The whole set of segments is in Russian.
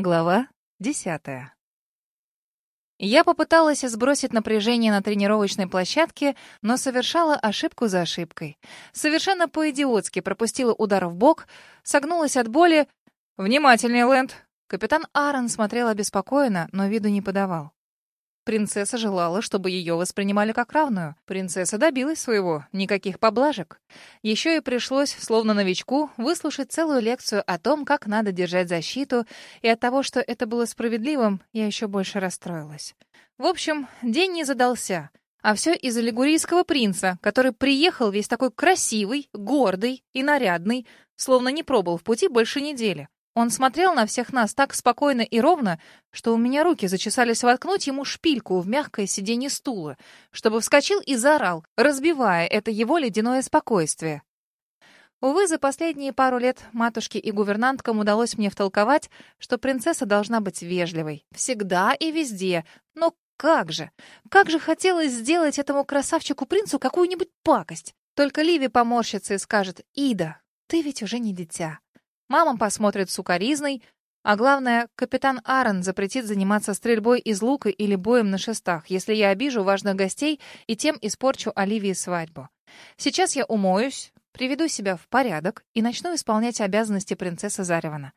Глава десятая. Я попыталась сбросить напряжение на тренировочной площадке, но совершала ошибку за ошибкой. Совершенно по-идиотски пропустила удар в бок, согнулась от боли. «Внимательнее, Лэнд!» Капитан Аарон смотрел обеспокоенно, но виду не подавал. Принцесса желала, чтобы ее воспринимали как равную. Принцесса добилась своего, никаких поблажек. Еще и пришлось, словно новичку, выслушать целую лекцию о том, как надо держать защиту, и от того, что это было справедливым, я еще больше расстроилась. В общем, день не задался. А все из-за лигурийского принца, который приехал весь такой красивый, гордый и нарядный, словно не пробыл в пути больше недели. Он смотрел на всех нас так спокойно и ровно, что у меня руки зачесались воткнуть ему шпильку в мягкое сиденье стула, чтобы вскочил и заорал, разбивая это его ледяное спокойствие. Увы, за последние пару лет матушке и гувернанткам удалось мне втолковать, что принцесса должна быть вежливой. Всегда и везде. Но как же? Как же хотелось сделать этому красавчику-принцу какую-нибудь пакость. Только Ливи поморщится и скажет, «Ида, ты ведь уже не дитя. Мама посмотрит сукоризной, а главное, капитан Аарон запретит заниматься стрельбой из лука или боем на шестах, если я обижу важных гостей и тем испорчу Оливии свадьбу. Сейчас я умоюсь, Приведу себя в порядок и начну исполнять обязанности принцессы Заревана.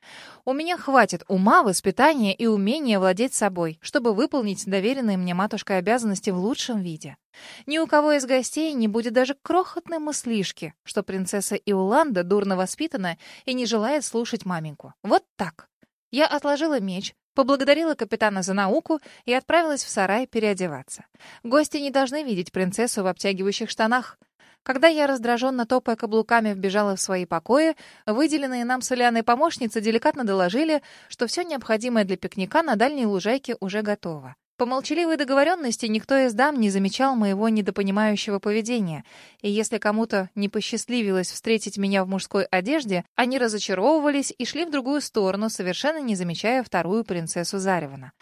У меня хватит ума, воспитания и умения владеть собой, чтобы выполнить доверенные мне матушкой обязанности в лучшем виде. Ни у кого из гостей не будет даже крохотной мыслишки, что принцесса Иоланда дурно воспитана и не желает слушать маменьку. Вот так. Я отложила меч, поблагодарила капитана за науку и отправилась в сарай переодеваться. Гости не должны видеть принцессу в обтягивающих штанах. Когда я, раздраженно топая каблуками, вбежала в свои покои, выделенные нам с Ильяной помощницы деликатно доложили, что все необходимое для пикника на дальней лужайке уже готово. По молчаливой договоренности никто из дам не замечал моего недопонимающего поведения, и если кому-то не посчастливилось встретить меня в мужской одежде, они разочаровывались и шли в другую сторону, совершенно не замечая вторую принцессу Заревана.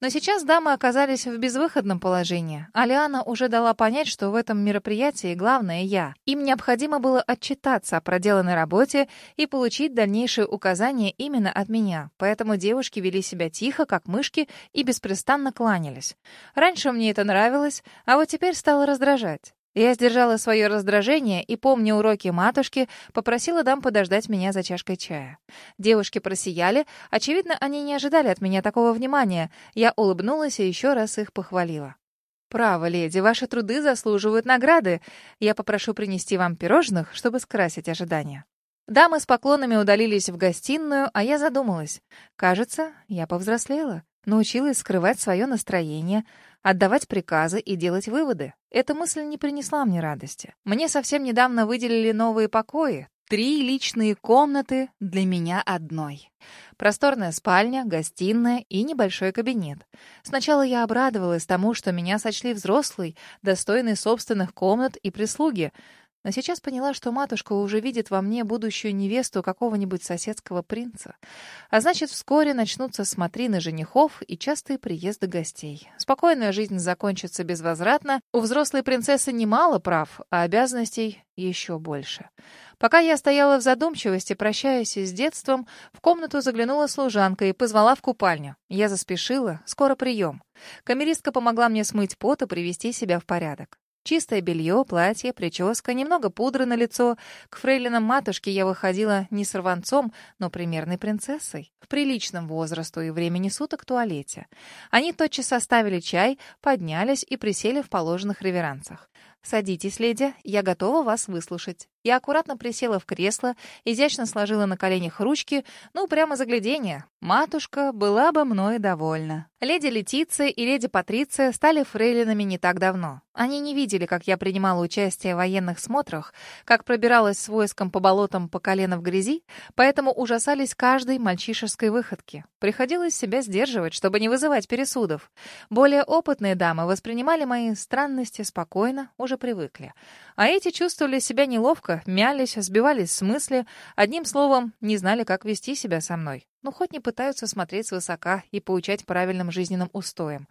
Но сейчас дамы оказались в безвыходном положении. Алиана уже дала понять, что в этом мероприятии главное я. Им необходимо было отчитаться о проделанной работе и получить дальнейшие указания именно от меня, поэтому девушки вели себя тихо, как мышки, и беспрестанно кланялись. Раньше мне это нравилось, а вот теперь стало раздражать. Я сдержала свое раздражение и, помня уроки матушки, попросила дам подождать меня за чашкой чая. Девушки просияли. Очевидно, они не ожидали от меня такого внимания. Я улыбнулась и еще раз их похвалила. «Право, леди, ваши труды заслуживают награды. Я попрошу принести вам пирожных, чтобы скрасить ожидания». Дамы с поклонами удалились в гостиную, а я задумалась. Кажется, я повзрослела. Научилась скрывать свое настроение, отдавать приказы и делать выводы. Эта мысль не принесла мне радости. Мне совсем недавно выделили новые покои. Три личные комнаты для меня одной. Просторная спальня, гостиная и небольшой кабинет. Сначала я обрадовалась тому, что меня сочли взрослой, достойной собственных комнат и прислуги — но сейчас поняла, что матушка уже видит во мне будущую невесту какого-нибудь соседского принца. А значит, вскоре начнутся смотрины женихов и частые приезды гостей. Спокойная жизнь закончится безвозвратно. У взрослой принцессы немало прав, а обязанностей еще больше. Пока я стояла в задумчивости, прощаясь с детством, в комнату заглянула служанка и позвала в купальню. Я заспешила, скоро прием. Камеристка помогла мне смыть пот и привести себя в порядок. Чистое белье, платье, прическа, немного пудры на лицо. К фрейлинам матушки я выходила не сорванцом, но примерной принцессой, в приличном возрасту и времени суток туалете. Они тотчас оставили чай, поднялись и присели в положенных реверансах. «Садитесь, леди, я готова вас выслушать». Я аккуратно присела в кресло, изящно сложила на коленях ручки, ну, прямо заглядение. Матушка была бы мной довольна. Леди Летиция и леди Патриция стали фрейлинами не так давно. Они не видели, как я принимала участие в военных смотрах, как пробиралась с войском по болотам по колено в грязи, поэтому ужасались каждой мальчишеской выходке. Приходилось себя сдерживать, чтобы не вызывать пересудов. Более опытные дамы воспринимали мои странности спокойно, уже привыкли. А эти чувствовали себя неловко, мялись, сбивались с мысли, одним словом, не знали, как вести себя со мной. Ну, хоть не пытаются смотреть свысока и поучать правильным жизненным устоям.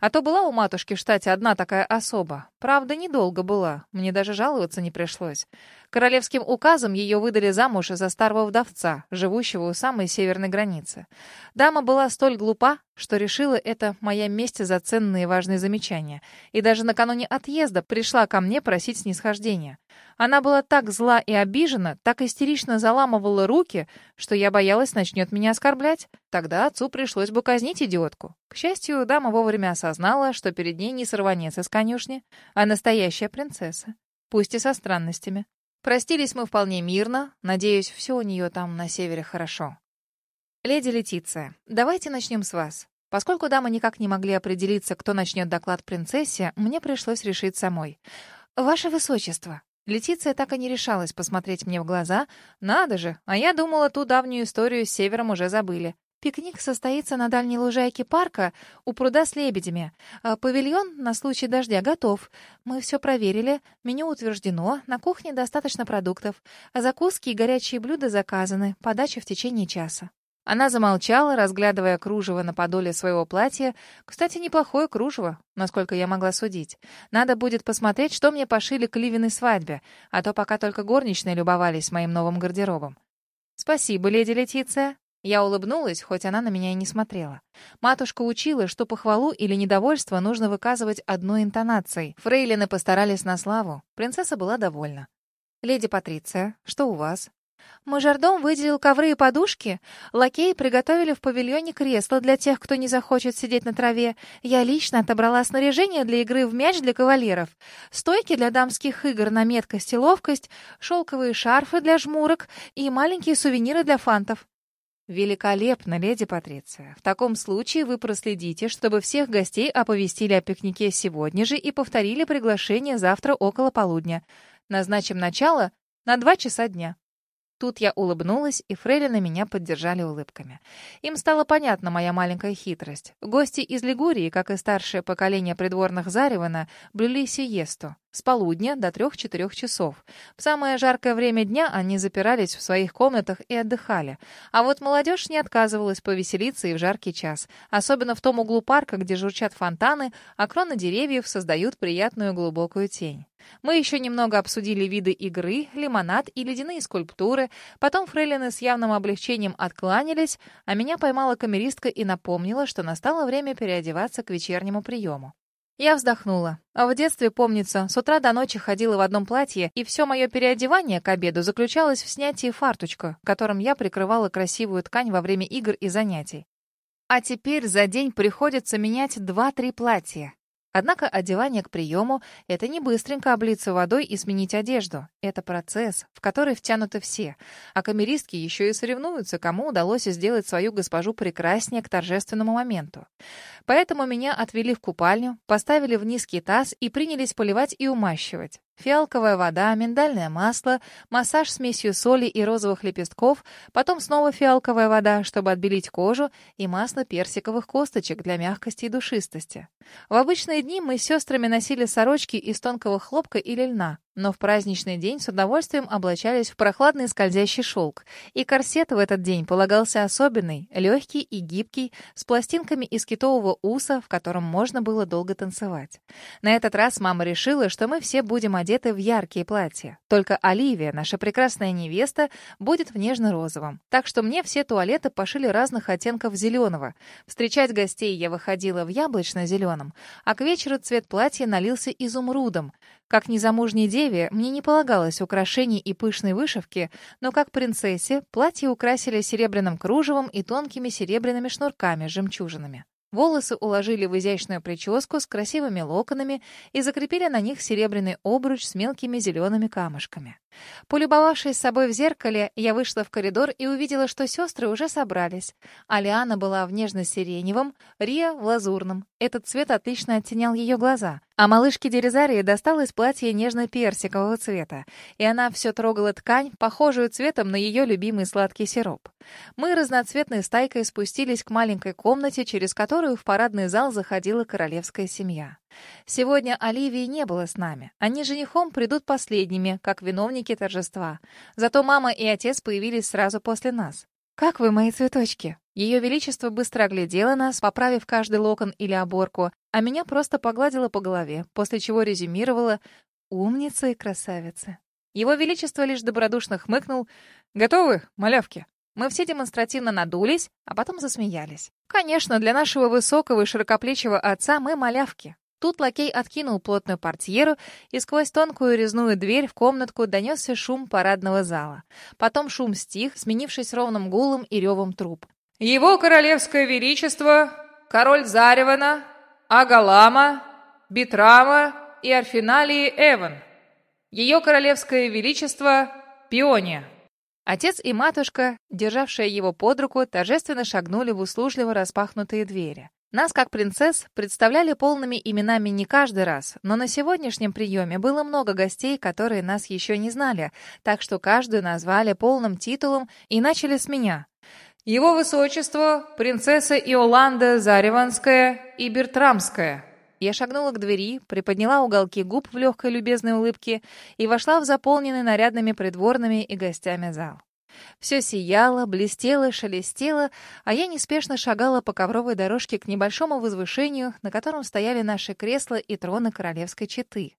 А то была у матушки в штате одна такая особа. Правда, недолго была, мне даже жаловаться не пришлось. Королевским указом ее выдали замуж за старого вдовца, живущего у самой северной границы. Дама была столь глупа, что решила это моя месть за ценные и важные замечания, и даже накануне отъезда пришла ко мне просить снисхождения. Она была так зла и обижена, так истерично заламывала руки, что я боялась начнет меня оскорблять. Тогда отцу пришлось бы казнить идиотку. К счастью, дама вовремя осознала, что перед ней не сорванец из конюшни, а настоящая принцесса, пусть и со странностями. Простились мы вполне мирно. Надеюсь, все у нее там на севере хорошо. Леди Летиция, давайте начнем с вас. Поскольку дамы никак не могли определиться, кто начнет доклад принцессе, мне пришлось решить самой. «Ваше Высочество!» Летиция так и не решалась посмотреть мне в глаза. «Надо же! А я думала, ту давнюю историю с севером уже забыли. Пикник состоится на дальней лужайке парка у пруда с лебедями. А павильон на случай дождя готов. Мы все проверили, меню утверждено, на кухне достаточно продуктов. А закуски и горячие блюда заказаны, подача в течение часа. Она замолчала, разглядывая кружево на подоле своего платья. Кстати, неплохое кружево, насколько я могла судить. Надо будет посмотреть, что мне пошили к Ливиной свадьбе, а то пока только горничные любовались моим новым гардеробом. «Спасибо, леди Летиция», я улыбнулась, хоть она на меня и не смотрела. Матушка учила, что похвалу или недовольство нужно выказывать одной интонацией. Фрейлины постарались на славу. Принцесса была довольна. «Леди Патриция, что у вас?» Мажордом выделил ковры и подушки. Лакеи приготовили в павильоне кресло для тех, кто не захочет сидеть на траве. Я лично отобрала снаряжение для игры в мяч для кавалеров. Стойки для дамских игр на меткость и ловкость, шелковые шарфы для жмурок и маленькие сувениры для фантов. «Великолепно, леди Патриция. В таком случае вы проследите, чтобы всех гостей оповестили о пикнике сегодня же и повторили приглашение завтра около полудня. Назначим начало на два часа дня». Тут я улыбнулась, и фрейлины меня поддержали улыбками. Им стала понятна моя маленькая хитрость. Гости из Лигурии, как и старшее поколение придворных Заревана, блюли сиесту. С полудня до трех-четырех часов. В самое жаркое время дня они запирались в своих комнатах и отдыхали. А вот молодежь не отказывалась повеселиться и в жаркий час. Особенно в том углу парка, где журчат фонтаны, а кроны деревьев создают приятную глубокую тень. Мы еще немного обсудили виды игры, лимонад и ледяные скульптуры. Потом фрейлины с явным облегчением откланялись, а меня поймала камеристка и напомнила, что настало время переодеваться к вечернему приему. Я вздохнула. А в детстве, помнится, с утра до ночи ходила в одном платье, и все мое переодевание к обеду заключалось в снятии фарточка, которым я прикрывала красивую ткань во время игр и занятий. А теперь за день приходится менять два-три платья. Однако одевание к приему — это не быстренько облиться водой и сменить одежду. Это процесс, в который втянуты все. А камеристки еще и соревнуются, кому удалось сделать свою госпожу прекраснее к торжественному моменту. Поэтому меня отвели в купальню, поставили в низкий таз и принялись поливать и умащивать. Фиалковая вода, миндальное масло, массаж смесью соли и розовых лепестков, потом снова фиалковая вода, чтобы отбелить кожу, и масло персиковых косточек для мягкости и душистости. В обычные дни мы с сестрами носили сорочки из тонкого хлопка или льна, но в праздничный день с удовольствием облачались в прохладный скользящий шелк. И корсет в этот день полагался особенный, легкий и гибкий, с пластинками из китового уса, в котором можно было долго танцевать. На этот раз мама решила, что мы все будем одеты в яркие платья. Только Оливия, наша прекрасная невеста, будет в нежно-розовом. Так что мне все туалеты пошили разных оттенков зеленого. Встречать гостей я выходила в яблочно-зеленом, а к вечеру цвет платья налился изумрудом. Как незамужней деве мне не полагалось украшений и пышной вышивки, но как принцессе платье украсили серебряным кружевом и тонкими серебряными шнурками с жемчужинами. Волосы уложили в изящную прическу с красивыми локонами и закрепили на них серебряный обруч с мелкими зелеными камушками. Полюбовавшись собой в зеркале, я вышла в коридор и увидела, что сестры уже собрались. Алиана была в нежно-сиреневом, Рия — в лазурном. Этот цвет отлично оттенял ее глаза. А малышке Дерезарии досталось платье нежно-персикового цвета, и она все трогала ткань, похожую цветом на ее любимый сладкий сироп. Мы разноцветной стайкой спустились к маленькой комнате, через которую в парадный зал заходила королевская семья. Сегодня Оливии не было с нами. Они женихом придут последними, как виновники торжества. Зато мама и отец появились сразу после нас. «Как вы, мои цветочки?» Ее Величество быстро оглядела нас, поправив каждый локон или оборку, а меня просто погладила по голове, после чего резюмировала «Умница и красавица». Его Величество лишь добродушно хмыкнул «Готовы, малявки?» Мы все демонстративно надулись, а потом засмеялись. Конечно, для нашего высокого и широкоплечего отца мы малявки. Тут лакей откинул плотную портьеру, и сквозь тонкую резную дверь в комнатку донесся шум парадного зала. Потом шум стих, сменившись ровным гулом и ревом труб. Его Королевское Величество, король Заревана, Агалама, Битрама и Арфиналии Эван. Ее Королевское Величество Пиония. Отец и матушка, державшие его под руку, торжественно шагнули в услужливо распахнутые двери. Нас, как принцесс, представляли полными именами не каждый раз, но на сегодняшнем приеме было много гостей, которые нас еще не знали, так что каждую назвали полным титулом и начали с меня. Его Высочество, принцесса Иоланда Зареванская и Бертрамская. Я шагнула к двери, приподняла уголки губ в легкой любезной улыбке и вошла в заполненный нарядными придворными и гостями зал. Все сияло, блестело, шелестело, а я неспешно шагала по ковровой дорожке к небольшому возвышению, на котором стояли наши кресла и троны королевской четы.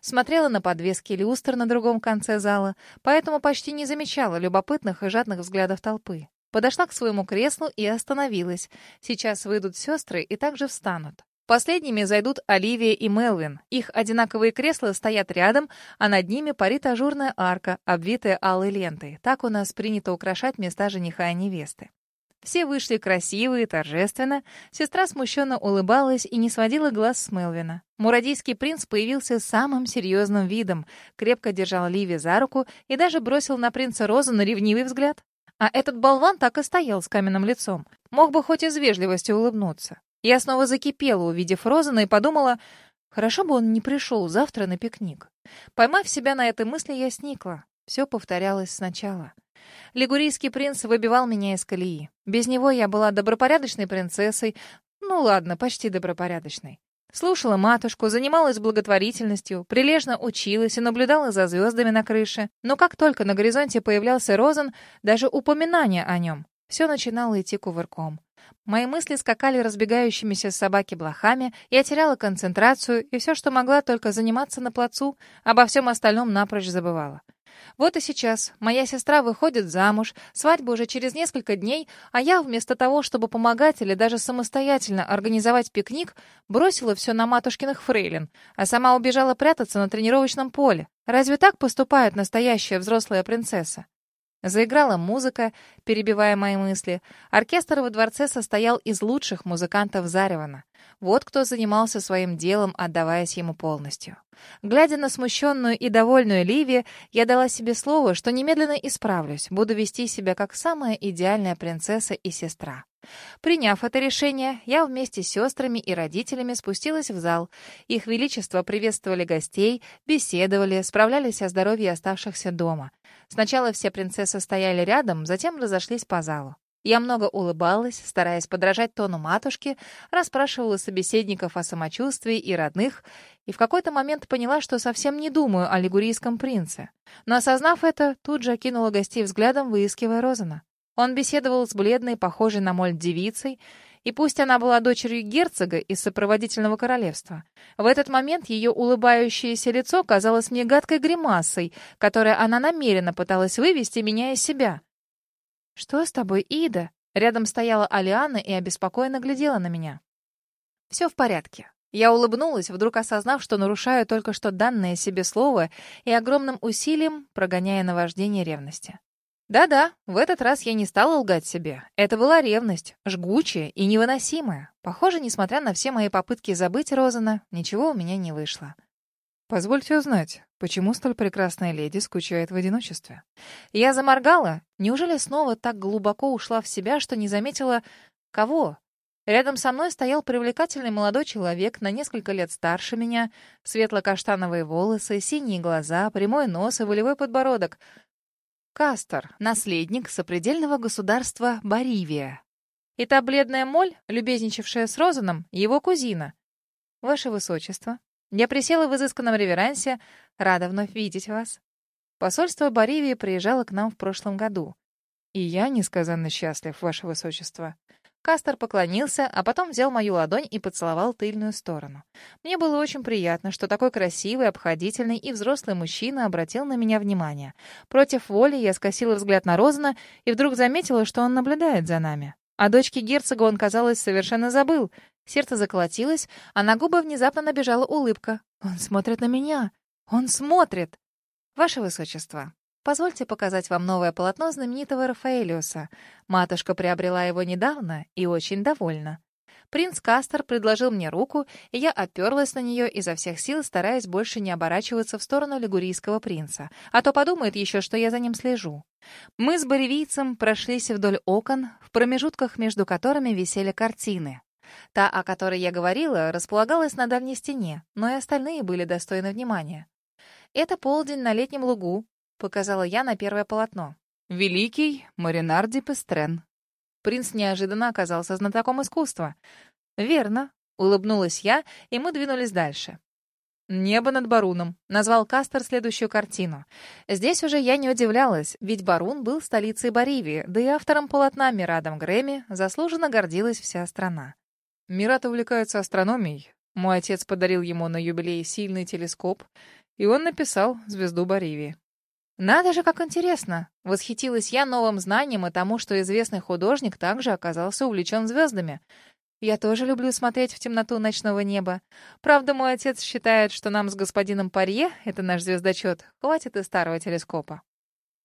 Смотрела на подвески люстр на другом конце зала, поэтому почти не замечала любопытных и жадных взглядов толпы. Подошла к своему креслу и остановилась. Сейчас выйдут сестры и также встанут. Последними зайдут Оливия и Мелвин. Их одинаковые кресла стоят рядом, а над ними парит ажурная арка, обвитая алой лентой. Так у нас принято украшать места жениха и невесты. Все вышли красивые, торжественно. Сестра смущенно улыбалась и не сводила глаз с Мелвина. Мурадийский принц появился самым серьезным видом, крепко держал Ливи за руку и даже бросил на принца Розу на ревнивый взгляд. А этот болван так и стоял с каменным лицом. Мог бы хоть из вежливости улыбнуться. Я снова закипела, увидев Розана, и подумала, хорошо бы он не пришел завтра на пикник. Поймав себя на этой мысли, я сникла. Все повторялось сначала. Лигурийский принц выбивал меня из колеи. Без него я была добропорядочной принцессой. Ну ладно, почти добропорядочной. Слушала матушку, занималась благотворительностью, прилежно училась и наблюдала за звездами на крыше. Но как только на горизонте появлялся Розен, даже упоминание о нем, все начинало идти кувырком. Мои мысли скакали разбегающимися с собаки блохами, я теряла концентрацию, и все, что могла, только заниматься на плацу, обо всем остальном напрочь забывала. Вот и сейчас моя сестра выходит замуж, свадьба уже через несколько дней, а я вместо того, чтобы помогать или даже самостоятельно организовать пикник, бросила все на матушкиных фрейлин, а сама убежала прятаться на тренировочном поле. Разве так поступает настоящая взрослая принцесса? Заиграла музыка, перебивая мои мысли. Оркестр во дворце состоял из лучших музыкантов Заревана. Вот кто занимался своим делом, отдаваясь ему полностью. Глядя на смущенную и довольную Ливи, я дала себе слово, что немедленно исправлюсь, буду вести себя как самая идеальная принцесса и сестра. Приняв это решение, я вместе с сестрами и родителями спустилась в зал. Их величество приветствовали гостей, беседовали, справлялись о здоровье оставшихся дома. Сначала все принцессы стояли рядом, затем разошлись по залу. Я много улыбалась, стараясь подражать тону матушки, расспрашивала собеседников о самочувствии и родных, и в какой-то момент поняла, что совсем не думаю о лигурийском принце. Но осознав это, тут же окинула гостей взглядом, выискивая Розана. Он беседовал с бледной, похожей на моль девицей, и пусть она была дочерью герцога из сопроводительного королевства, в этот момент ее улыбающееся лицо казалось мне гадкой гримасой, которой она намеренно пыталась вывести меня из себя. «Что с тобой, Ида?» Рядом стояла Алиана и обеспокоенно глядела на меня. «Все в порядке». Я улыбнулась, вдруг осознав, что нарушаю только что данное себе слово и огромным усилием прогоняя наваждение ревности. Да-да, в этот раз я не стала лгать себе. Это была ревность, жгучая и невыносимая. Похоже, несмотря на все мои попытки забыть Розана, ничего у меня не вышло. «Позвольте узнать, почему столь прекрасная леди скучает в одиночестве?» Я заморгала. Неужели снова так глубоко ушла в себя, что не заметила... Кого? Рядом со мной стоял привлекательный молодой человек, на несколько лет старше меня, светло-каштановые волосы, синие глаза, прямой нос и волевой подбородок — Кастер, наследник сопредельного государства Боривия. И та бледная моль, любезничавшая с Розаном, его кузина. Ваше Высочество, я присела в изысканном реверансе, рада вновь видеть вас. Посольство Боривии приезжало к нам в прошлом году. И я несказанно счастлив, ваше высочество. Кастер поклонился, а потом взял мою ладонь и поцеловал тыльную сторону. Мне было очень приятно, что такой красивый, обходительный и взрослый мужчина обратил на меня внимание. Против воли я скосила взгляд на Розана и вдруг заметила, что он наблюдает за нами. О дочке герцога он, казалось, совершенно забыл. Сердце заколотилось, а на губы внезапно набежала улыбка. «Он смотрит на меня! Он смотрит!» «Ваше высочество, Позвольте показать вам новое полотно знаменитого Рафаэлиуса. Матушка приобрела его недавно и очень довольна. Принц Кастер предложил мне руку, и я оперлась на нее изо всех сил, стараясь больше не оборачиваться в сторону лигурийского принца, а то подумает еще, что я за ним слежу. Мы с боревийцем прошлись вдоль окон, в промежутках между которыми висели картины. Та, о которой я говорила, располагалась на дальней стене, но и остальные были достойны внимания. Это полдень на летнем лугу, — показала я на первое полотно. «Великий Маринарди Пестрен». Принц неожиданно оказался знатоком искусства. «Верно», — улыбнулась я, и мы двинулись дальше. «Небо над Баруном», — назвал Кастер следующую картину. Здесь уже я не удивлялась, ведь Барун был столицей Боривии, да и автором полотна Мирадом Грэмми заслуженно гордилась вся страна. Мират увлекается астрономией. Мой отец подарил ему на юбилей сильный телескоп, и он написал «Звезду Боривии». «Надо же, как интересно!» — восхитилась я новым знанием и тому, что известный художник также оказался увлечен звездами. Я тоже люблю смотреть в темноту ночного неба. Правда, мой отец считает, что нам с господином Парье, это наш звездочет, хватит и старого телескопа.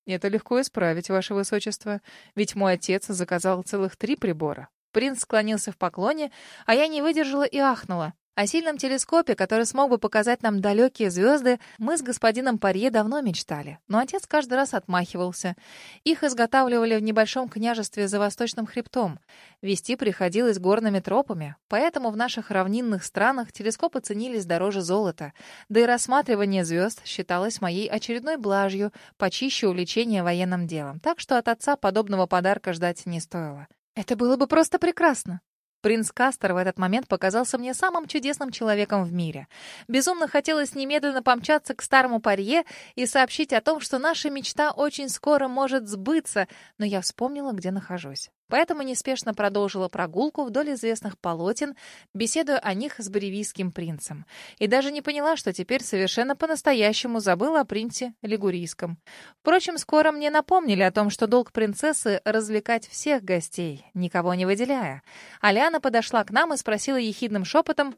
Это легко исправить, ваше высочество, ведь мой отец заказал целых три прибора. Принц склонился в поклоне, а я не выдержала и ахнула. О сильном телескопе, который смог бы показать нам далекие звезды, мы с господином Парье давно мечтали, но отец каждый раз отмахивался. Их изготавливали в небольшом княжестве за Восточным хребтом. Вести приходилось горными тропами, поэтому в наших равнинных странах телескопы ценились дороже золота. Да и рассматривание звезд считалось моей очередной блажью, почище увлечения военным делом. Так что от отца подобного подарка ждать не стоило. Это было бы просто прекрасно. Принц Кастер в этот момент показался мне самым чудесным человеком в мире. Безумно хотелось немедленно помчаться к старому парье и сообщить о том, что наша мечта очень скоро может сбыться, но я вспомнила, где нахожусь. Поэтому неспешно продолжила прогулку вдоль известных полотен, беседуя о них с боревийским принцем. И даже не поняла, что теперь совершенно по-настоящему забыла о принце Лигурийском. Впрочем, скоро мне напомнили о том, что долг принцессы — развлекать всех гостей, никого не выделяя. Аляна подошла к нам и спросила ехидным шепотом,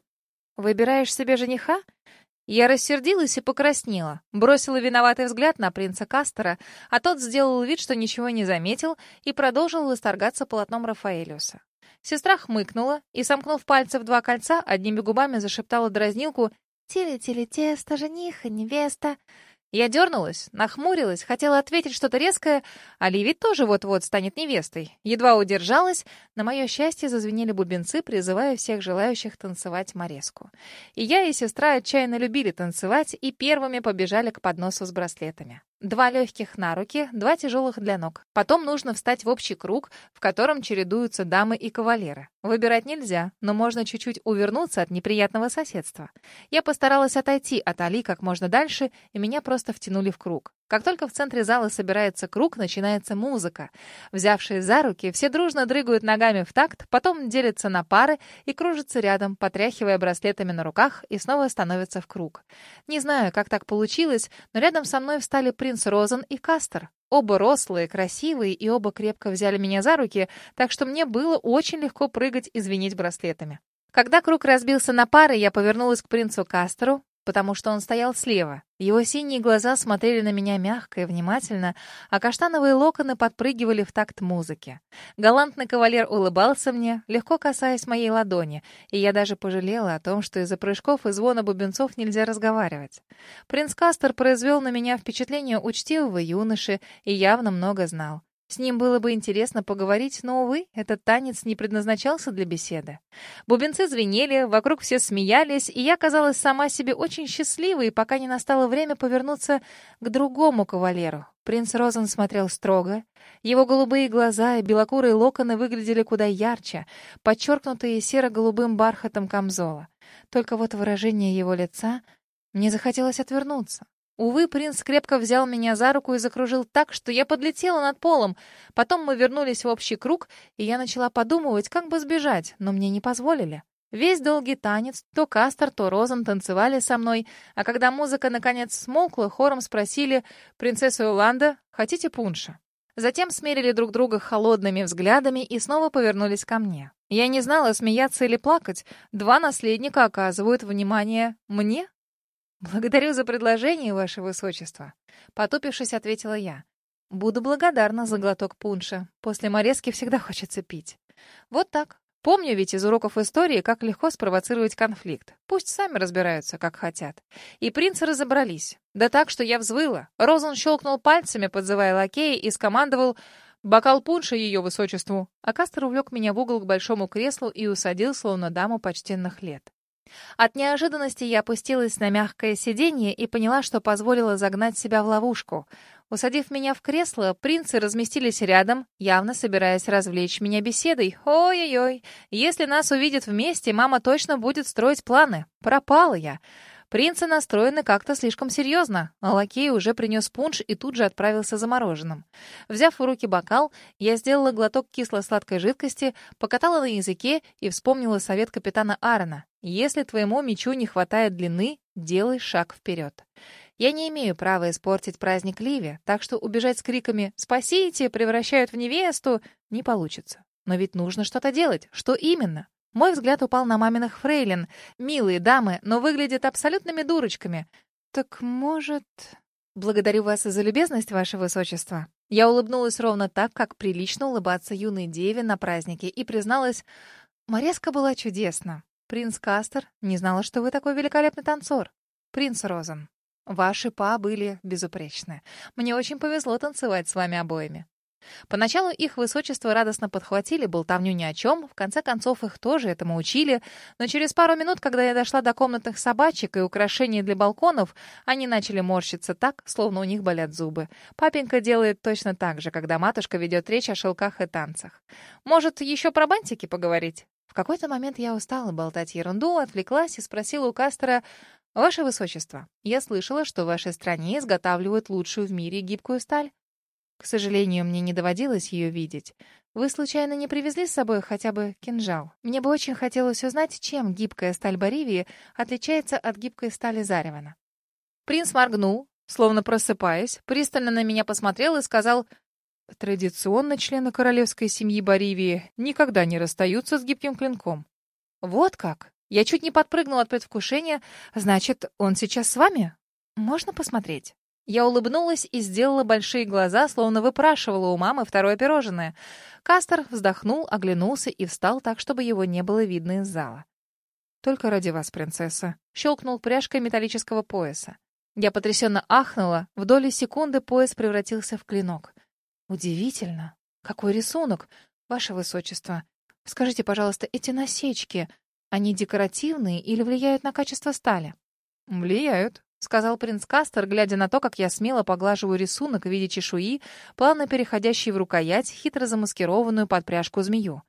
«Выбираешь себе жениха?» Я рассердилась и покраснела, бросила виноватый взгляд на принца Кастера, а тот сделал вид, что ничего не заметил, и продолжил восторгаться полотном Рафаэлиуса. Сестра хмыкнула и, сомкнув пальцы в два кольца, одними губами зашептала дразнилку «Тили-тили-тесто, жених и невеста». Я дернулась, нахмурилась, хотела ответить что-то резкое, а Ливи тоже вот-вот станет невестой. Едва удержалась, на мое счастье зазвенели бубенцы, призывая всех желающих танцевать мореску. И я, и сестра отчаянно любили танцевать и первыми побежали к подносу с браслетами. Два легких на руки, два тяжелых для ног. Потом нужно встать в общий круг, в котором чередуются дамы и кавалеры. Выбирать нельзя, но можно чуть-чуть увернуться от неприятного соседства. Я постаралась отойти от Али как можно дальше, и меня просто втянули в круг. Как только в центре зала собирается круг, начинается музыка. Взявшие за руки, все дружно дрыгают ногами в такт, потом делятся на пары и кружатся рядом, потряхивая браслетами на руках, и снова становятся в круг. Не знаю, как так получилось, но рядом со мной встали принц Розен и Кастер. Оба рослые, красивые, и оба крепко взяли меня за руки, так что мне было очень легко прыгать и звенеть браслетами. Когда круг разбился на пары, я повернулась к принцу Кастеру, потому что он стоял слева. Его синие глаза смотрели на меня мягко и внимательно, а каштановые локоны подпрыгивали в такт музыки. Галантный кавалер улыбался мне, легко касаясь моей ладони, и я даже пожалела о том, что из-за прыжков и звона бубенцов нельзя разговаривать. Принц Кастер произвел на меня впечатление учтивого юноши и явно много знал. С ним было бы интересно поговорить, но, увы, этот танец не предназначался для беседы. Бубенцы звенели, вокруг все смеялись, и я казалась сама себе очень счастливой, пока не настало время повернуться к другому кавалеру. Принц Розен смотрел строго. Его голубые глаза и белокурые локоны выглядели куда ярче, подчеркнутые серо-голубым бархатом камзола. Только вот выражение его лица... Мне захотелось отвернуться. Увы, принц крепко взял меня за руку и закружил так, что я подлетела над полом. Потом мы вернулись в общий круг, и я начала подумывать, как бы сбежать, но мне не позволили. Весь долгий танец, то Кастер, то Розен танцевали со мной, а когда музыка наконец смолкла, хором спросили «Принцесса Иоланда, хотите пунша?» Затем смерили друг друга холодными взглядами и снова повернулись ко мне. Я не знала, смеяться или плакать. Два наследника оказывают внимание мне? «Благодарю за предложение, ваше высочество», — потупившись, ответила я. «Буду благодарна за глоток пунша. После морезки всегда хочется пить». Вот так. Помню ведь из уроков истории, как легко спровоцировать конфликт. Пусть сами разбираются, как хотят. И принцы разобрались. Да так, что я взвыла. Розен щелкнул пальцами, подзывая лакея, и скомандовал «Бокал пунша ее высочеству». А Кастер увлек меня в угол к большому креслу и усадил, словно даму почтенных лет. От неожиданности я опустилась на мягкое сиденье и поняла, что позволила загнать себя в ловушку. Усадив меня в кресло, принцы разместились рядом, явно собираясь развлечь меня беседой. Ой-ой-ой, если нас увидят вместе, мама точно будет строить планы. Пропала я. Принцы настроены как-то слишком серьезно, а лакей уже принес пунш и тут же отправился за мороженым. Взяв в руки бокал, я сделала глоток кисло-сладкой жидкости, покатала на языке и вспомнила совет капитана Аарона. «Если твоему мечу не хватает длины, делай шаг вперед». Я не имею права испортить праздник Ливи, так что убежать с криками «Спасите!» превращают в невесту не получится. Но ведь нужно что-то делать. Что именно? Мой взгляд упал на маминых фрейлин. Милые дамы, но выглядят абсолютными дурочками. Так может... Благодарю вас за любезность, ваше высочество. Я улыбнулась ровно так, как прилично улыбаться юной деве на празднике, и призналась, Мореска была чудесна. Принц Кастер не знала, что вы такой великолепный танцор. Принц Розен. Ваши па были безупречны. Мне очень повезло танцевать с вами обоими. Поначалу их высочество радостно подхватили болтовню ни о чем, в конце концов их тоже этому учили, но через пару минут, когда я дошла до комнатных собачек и украшений для балконов, они начали морщиться так, словно у них болят зубы. Папенька делает точно так же, когда матушка ведет речь о шелках и танцах. Может, еще про бантики поговорить? В какой-то момент я устала болтать ерунду, отвлеклась и спросила у Кастера, «Ваше Высочество, я слышала, что в вашей стране изготавливают лучшую в мире гибкую сталь. К сожалению, мне не доводилось ее видеть. Вы случайно не привезли с собой хотя бы кинжал? Мне бы очень хотелось узнать, чем гибкая сталь Боривии отличается от гибкой стали Заревана». Принц моргнул, словно просыпаясь, пристально на меня посмотрел и сказал, «Традиционно члены королевской семьи Боривии никогда не расстаются с гибким клинком». «Вот как?» Я чуть не подпрыгнул от предвкушения. Значит, он сейчас с вами? Можно посмотреть? Я улыбнулась и сделала большие глаза, словно выпрашивала у мамы второе пирожное. Кастер вздохнул, оглянулся и встал так, чтобы его не было видно из зала. «Только ради вас, принцесса», — щелкнул пряжкой металлического пояса. Я потрясенно ахнула. В доли секунды пояс превратился в клинок. «Удивительно! Какой рисунок! Ваше Высочество! Скажите, пожалуйста, эти насечки...» Они декоративные или влияют на качество стали? Влияют, сказал принц Кастер, глядя на то, как я смело поглаживаю рисунок в виде чешуи, плавно переходящий в рукоять, хитро замаскированную под пряжку змею.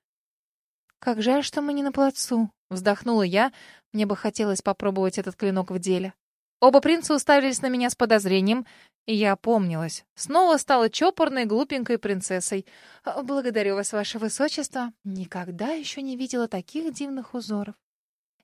«Как жаль, что мы не на плацу», — вздохнула я. Мне бы хотелось попробовать этот клинок в деле. Оба принца уставились на меня с подозрением, и я опомнилась. Снова стала чопорной, глупенькой принцессой. «А, «Благодарю вас, ваше высочество. Никогда еще не видела таких дивных узоров».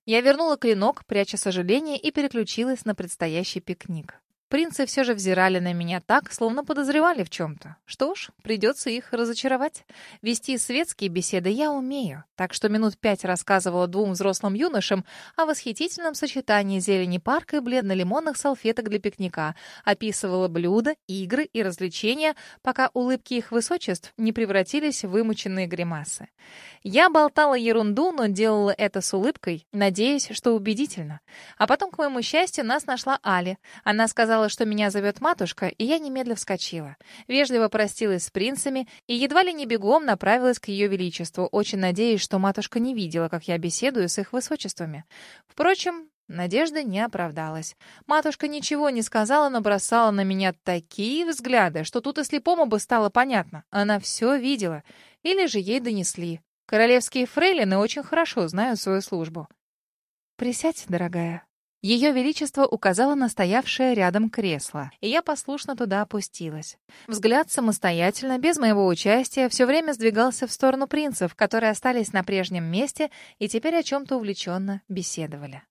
Я вернула клинок, пряча сожаление, и переключилась на предстоящий пикник. Принцы все же взирали на меня так, словно подозревали в чем-то. Что ж, придется их разочаровать. Вести светские беседы я умею, так что минут пять рассказывала двум взрослым юношам о восхитительном сочетании зелени парка и бледно-лимонных салфеток для пикника, описывала блюда, игры и развлечения, пока улыбки их высочеств не превратились в вымученные гримасы. Я болтала ерунду, но делала это с улыбкой, надеясь, что убедительно. А потом, к моему счастью, нас нашла Али. Она сказала, сказала, что меня зовет матушка, и я немедля вскочила. Вежливо простилась с принцами и едва ли не бегом направилась к ее величеству, очень надеясь, что матушка не видела, как я беседую с их высочествами. Впрочем, Надежда не оправдалась. Матушка ничего не сказала, но бросала на меня такие взгляды, что тут и слепому бы стало понятно. Она все видела. Или же ей донесли. Королевские фрейлины очень хорошо знают свою службу. «Присядь, дорогая», Ее Величество указало на стоявшее рядом кресло, и я послушно туда опустилась. Взгляд самостоятельно, без моего участия, все время сдвигался в сторону принцев, которые остались на прежнем месте и теперь о чем-то увлеченно беседовали.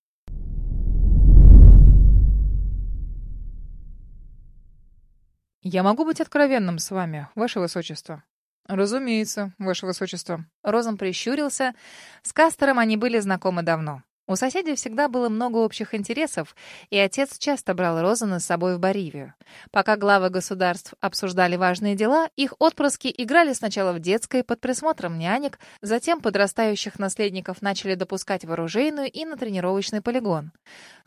«Я могу быть откровенным с вами, ваше высочество?» «Разумеется, ваше высочество». Розом прищурился. С Кастером они были знакомы давно. У соседей всегда было много общих интересов, и отец часто брал Розана с собой в Боривию. Пока главы государств обсуждали важные дела, их отпрыски играли сначала в детской под присмотром нянек, затем подрастающих наследников начали допускать в оружейную и на тренировочный полигон.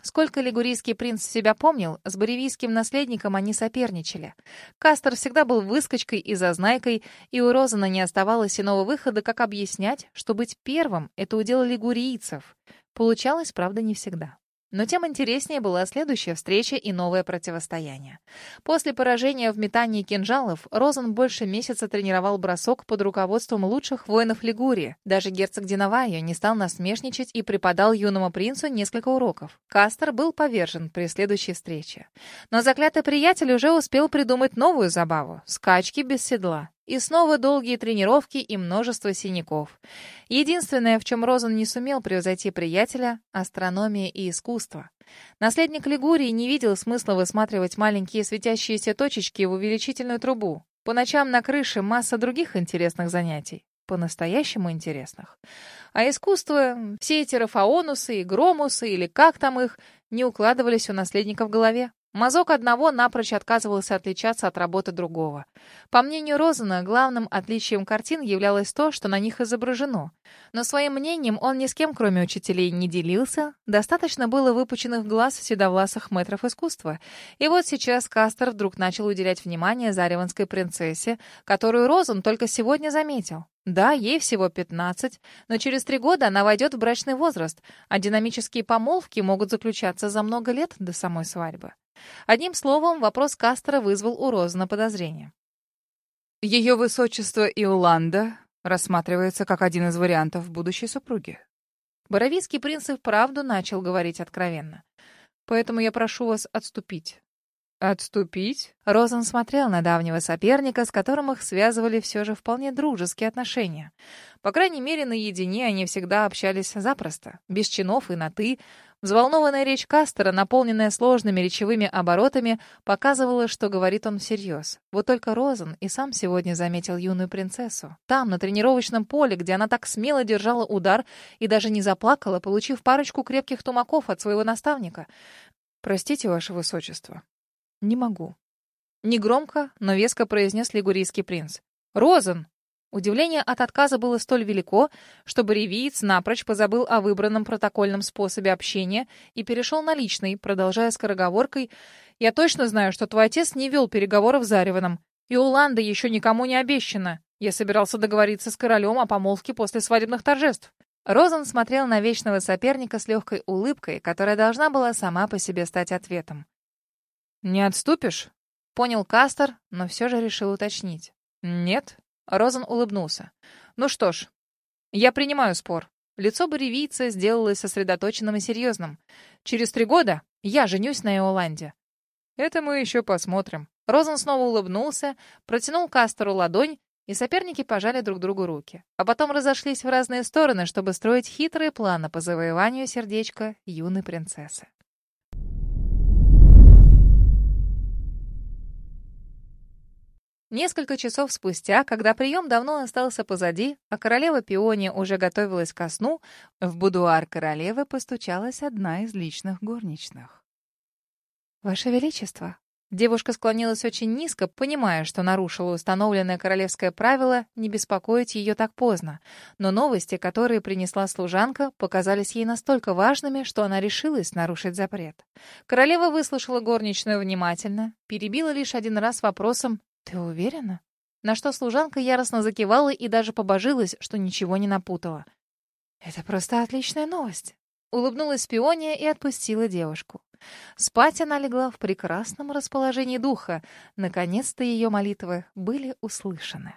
Сколько лигурийский принц себя помнил, с боривийским наследником они соперничали. Кастер всегда был выскочкой и зазнайкой, и у Розана не оставалось иного выхода, как объяснять, что быть первым — это удел лигурийцев — Получалось, правда, не всегда. Но тем интереснее была следующая встреча и новое противостояние. После поражения в метании кинжалов Розен больше месяца тренировал бросок под руководством лучших воинов Лигурии. Даже герцог Диновайо не стал насмешничать и преподал юному принцу несколько уроков. Кастер был повержен при следующей встрече. Но заклятый приятель уже успел придумать новую забаву — скачки без седла. И снова долгие тренировки и множество синяков. Единственное, в чем Розен не сумел превзойти приятеля — астрономия и искусство. Наследник Лигурии не видел смысла высматривать маленькие светящиеся точечки в увеличительную трубу. По ночам на крыше масса других интересных занятий. По-настоящему интересных. А искусство, все эти рафаонусы и громусы, или как там их, не укладывались у наследника в голове. Мазок одного напрочь отказывался отличаться от работы другого. По мнению Розена, главным отличием картин являлось то, что на них изображено. Но своим мнением он ни с кем, кроме учителей, не делился. Достаточно было выпученных глаз седовласых метров искусства. И вот сейчас Кастер вдруг начал уделять внимание зареванской принцессе, которую Розен только сегодня заметил. Да, ей всего 15, но через три года она войдет в брачный возраст, а динамические помолвки могут заключаться за много лет до самой свадьбы. Одним словом, вопрос Кастера вызвал у Розена подозрение. Ее высочество Иоланда рассматривается как один из вариантов будущей супруги. Боровицкий принц и вправду начал говорить откровенно. Поэтому я прошу вас отступить. «Отступить?» Розен смотрел на давнего соперника, с которым их связывали все же вполне дружеские отношения. По крайней мере, наедине они всегда общались запросто, без чинов и на «ты». Взволнованная речь Кастера, наполненная сложными речевыми оборотами, показывала, что говорит он всерьез. Вот только Розен и сам сегодня заметил юную принцессу. Там, на тренировочном поле, где она так смело держала удар и даже не заплакала, получив парочку крепких тумаков от своего наставника. «Простите, ваше высочество, «Не могу». Негромко, но веско произнес лигурийский принц. «Розен!» Удивление от отказа было столь велико, что боревиец напрочь позабыл о выбранном протокольном способе общения и перешел на личный, продолжая скороговоркой «Я точно знаю, что твой отец не вел переговоров с Зареваном, и Уланда еще никому не обещана. Я собирался договориться с королем о помолвке после свадебных торжеств». Розен смотрел на вечного соперника с легкой улыбкой, которая должна была сама по себе стать ответом. «Не отступишь?» — понял Кастер, но все же решил уточнить. «Нет?» — Розен улыбнулся. «Ну что ж, я принимаю спор». Лицо буревийца сделалось сосредоточенным и серьезным. «Через три года я женюсь на Иоланде». «Это мы еще посмотрим». Розен снова улыбнулся, протянул Кастеру ладонь, и соперники пожали друг другу руки. А потом разошлись в разные стороны, чтобы строить хитрые планы по завоеванию сердечка юной принцессы. Несколько часов спустя, когда прием давно остался позади, а королева Пиония уже готовилась ко сну, в будуар королевы постучалась одна из личных горничных. «Ваше Величество!» Девушка склонилась очень низко, понимая, что нарушила установленное королевское правило не беспокоить ее так поздно. Но новости, которые принесла служанка, показались ей настолько важными, что она решилась нарушить запрет. Королева выслушала горничную внимательно, перебила лишь один раз вопросом «Ты уверена?» На что служанка яростно закивала и даже побожилась, что ничего не напутала. «Это просто отличная новость!» Улыбнулась пиония и отпустила девушку. Спать она легла в прекрасном расположении духа. Наконец-то ее молитвы были услышаны.